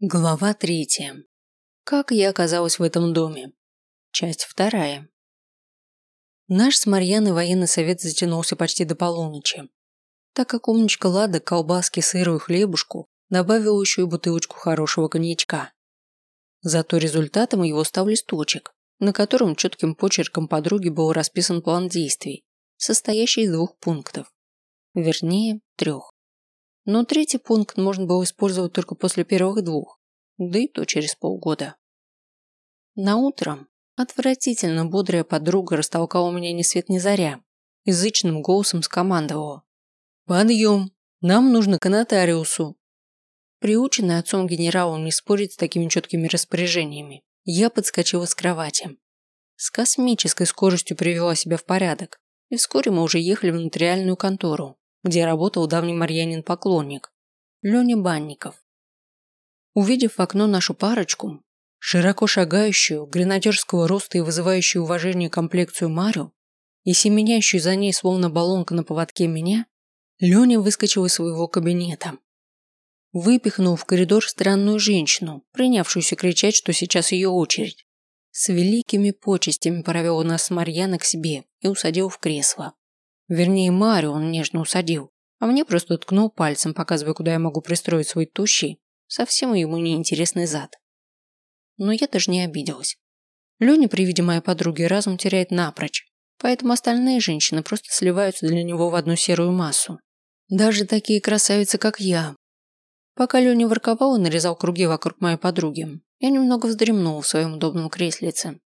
Глава третья. Как я оказалась в этом доме? Часть вторая. Наш с Марьяной военный совет затянулся почти до полуночи. Так как умничка Лада колбаски, сыру и хлебушку добавила еще и бутылочку хорошего коньячка. Зато результатом его стал листочек, на котором четким почерком подруги был расписан план действий, состоящий из двух пунктов. Вернее, трех но третий пункт можно было использовать только после первых двух, да и то через полгода. На утро отвратительно бодрая подруга растолкала меня ни свет ни заря, язычным голосом скомандовала. «Подъем! Нам нужно к нотариусу!» Приученный отцом генералом не спорить с такими четкими распоряжениями, я подскочила с кровати. С космической скоростью привела себя в порядок, и вскоре мы уже ехали в нотариальную контору где работал давний Марьянин-поклонник, Леня Банников. Увидев в окно нашу парочку, широко шагающую, гренадерского роста и вызывающую уважение комплекцию Марю, и семенящую за ней словно баллонка на поводке меня, Леня выскочил из своего кабинета. Выпихнул в коридор странную женщину, принявшуюся кричать, что сейчас ее очередь. С великими почестями провел нас с Марьяна к себе и усадил в кресло. Вернее, Марию он нежно усадил, а мне просто ткнул пальцем, показывая, куда я могу пристроить свой тущий, совсем ему неинтересный зад. Но я даже не обиделась. Леня при виде моей подруги разум теряет напрочь, поэтому остальные женщины просто сливаются для него в одну серую массу. Даже такие красавицы, как я. Пока Леня ворковал и нарезал круги вокруг моей подруги, я немного вздремнула в своем удобном креслице.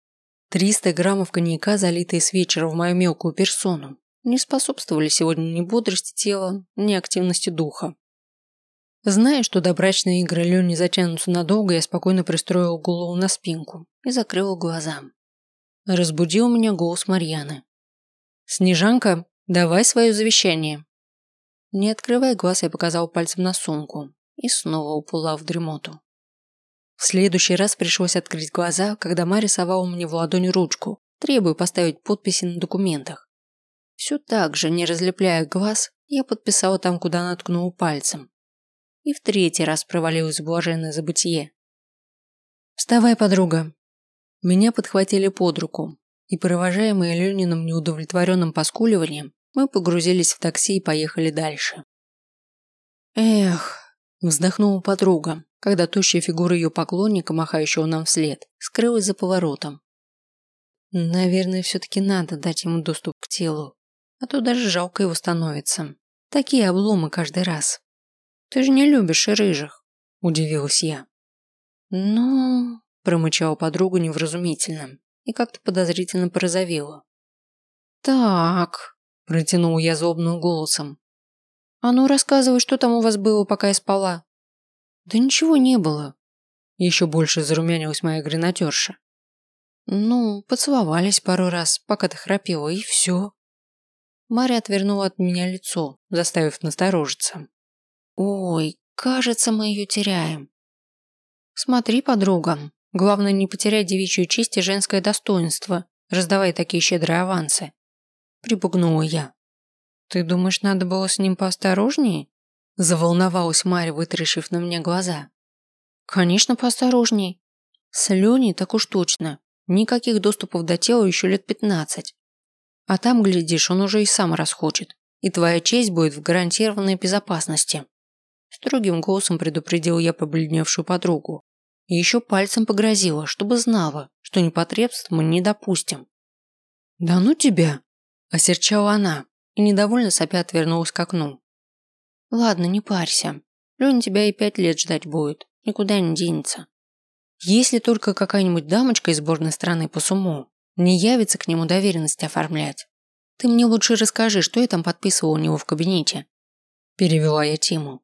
Триста граммов коньяка, залитые с вечера в мою мелкую персону, не способствовали сегодня ни бодрости тела, ни активности духа. Зная, что добрачные игры Лёни не затянутся надолго, я спокойно пристроил голову на спинку и закрыл глаза. Разбудил меня голос Марьяны. «Снежанка, давай свое завещание». Не открывая глаз, я показал пальцем на сумку и снова уплыла в дремоту. В следующий раз пришлось открыть глаза, когда Марья совала мне в ладони ручку, требуя поставить подписи на документах. Все так же, не разлепляя глаз, я подписала там, куда наткнула пальцем. И в третий раз провалилась в блаженное забытие. «Вставай, подруга!» Меня подхватили под руку, и, провожаемые Лениным неудовлетворенным поскуливанием, мы погрузились в такси и поехали дальше. «Эх!» – вздохнула подруга, когда тощая фигура ее поклонника, махающего нам вслед, скрылась за поворотом. «Наверное, все-таки надо дать ему доступ к телу а то даже жалко его становится. Такие обломы каждый раз. Ты же не любишь рыжих, удивилась я. Ну, промычала подруга невразумительно и как-то подозрительно порозовела. Так, протянул я злобным голосом. А ну рассказывай, что там у вас было, пока я спала. Да ничего не было. Еще больше зарумянилась моя гренатерша. Ну, поцеловались пару раз, пока ты храпела, и все. Мария отвернула от меня лицо, заставив насторожиться. «Ой, кажется, мы ее теряем». «Смотри, подруга, главное не потерять девичью честь и женское достоинство, раздавая такие щедрые авансы», – припугнула я. «Ты думаешь, надо было с ним поосторожнее?» – заволновалась Мария, вытаращив на меня глаза. «Конечно, поосторожней. С Леней так уж точно. Никаких доступов до тела еще лет пятнадцать. А там, глядишь, он уже и сам расхочет, и твоя честь будет в гарантированной безопасности. Строгим голосом предупредил я побледневшую подругу. И еще пальцем погрозила, чтобы знала, что непотребств мы не допустим. «Да ну тебя!» – осерчала она и недовольно сопя отвернулась к окну. «Ладно, не парься. Леня тебя и пять лет ждать будет, никуда не денется. Если только какая-нибудь дамочка из сборной страны по суму не явится к нему доверенность оформлять. Ты мне лучше расскажи, что я там подписывал у него в кабинете. Перевела я тему.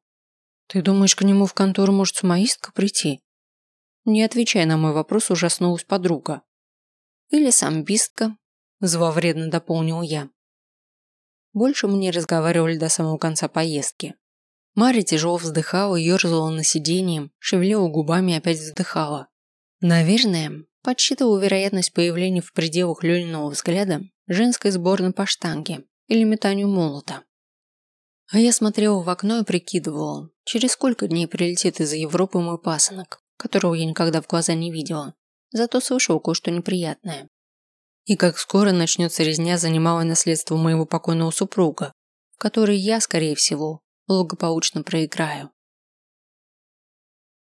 Ты думаешь, к нему в контору может сумоистка прийти? Не отвечая на мой вопрос, ужаснулась подруга. Или самбистка, зловредно дополнил я. Больше мы не разговаривали до самого конца поездки. Мария тяжело вздыхала, ерзала на сиденье, шевелила губами и опять вздыхала. Наверное, подсчитывал вероятность появления в пределах Лёниного взгляда женской сборной по штанге или метанию молота. А я смотрела в окно и прикидывала, через сколько дней прилетит из Европы мой пасынок, которого я никогда в глаза не видела, зато слышала кое-что неприятное. И как скоро начнется резня за немалое наследство моего покойного супруга, в которой я, скорее всего, благополучно проиграю.